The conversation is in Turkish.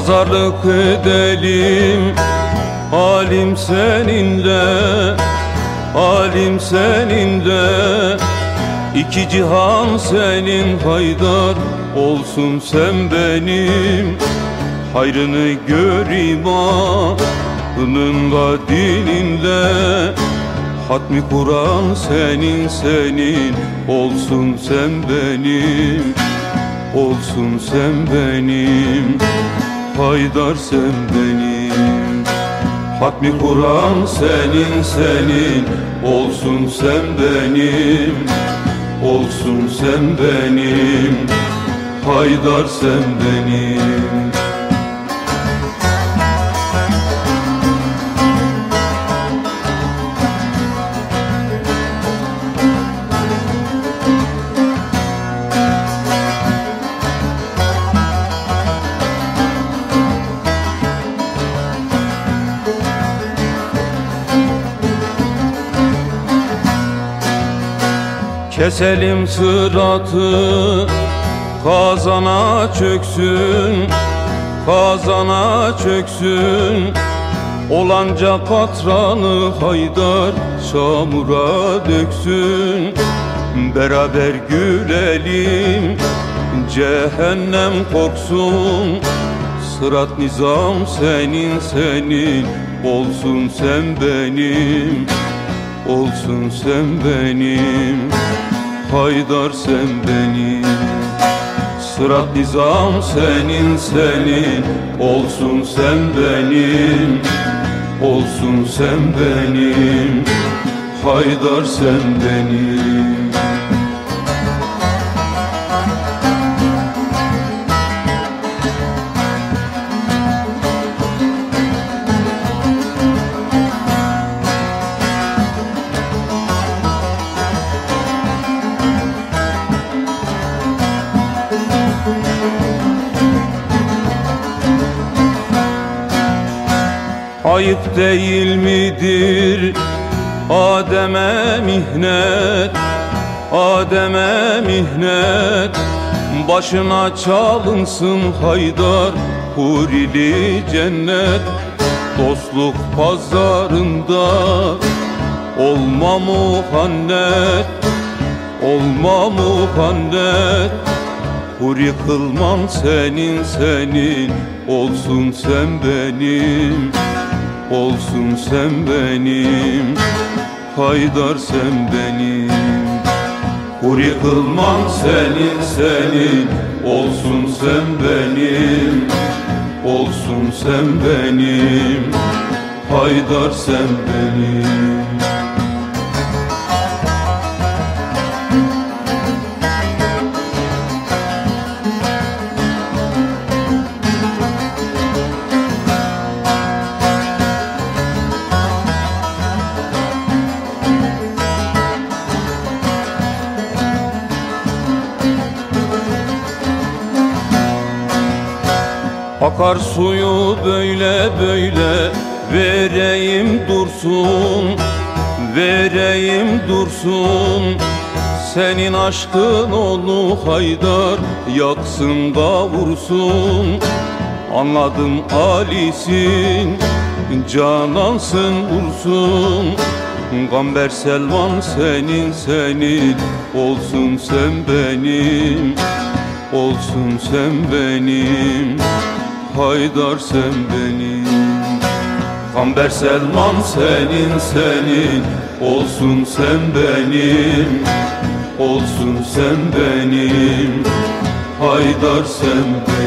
Pazarlık edelim. Halim seninle Halim seninle İki cihan senin haydar Olsun sen benim. Hayrını göreyim Anınla dininle Hatmi Kur'an senin senin Olsun sen benim. Olsun sen benim Haydar sen benim. Hatmi Kur'an senin senin. Olsun sen benim. Olsun sen benim. Haydar sen benim Keselim sıratı Kazana çöksün Kazana çöksün. Olanca katranı haydar Çamura döksün. Beraber gülelim Cehennem korksun. Sırat nizam senin senin Olsun sen benim Olsun sen benim Haydar sen benim Sırat nizam senin senin. Olsun sen benim Olsun sen benim. Haydar sen benim Ayıp değil midir? Adem'e mihnet Adem'e mihnet. Başına çalınsın haydar Hurili cennet. Dostluk pazarında Olma muhannet Olma muhannet Huri kılmam senin senin Olsun sen benim Olsun sen benim Haydar sen benim. Huri kılmam senin senin. Olsun sen benim Olsun sen benim. Haydar sen benim Akar suyu böyle böyle vereyim dursun Vereyim dursun. Senin aşkın onu haydar yaksın kavursun Anladım Ali'sin canansın vursun Gamber Selman senin senin olsun sen benim Olsun sen benim Haydar sen benim Kamber Selman senin senin. Olsun sen benim. Olsun sen benim. Haydar sen benim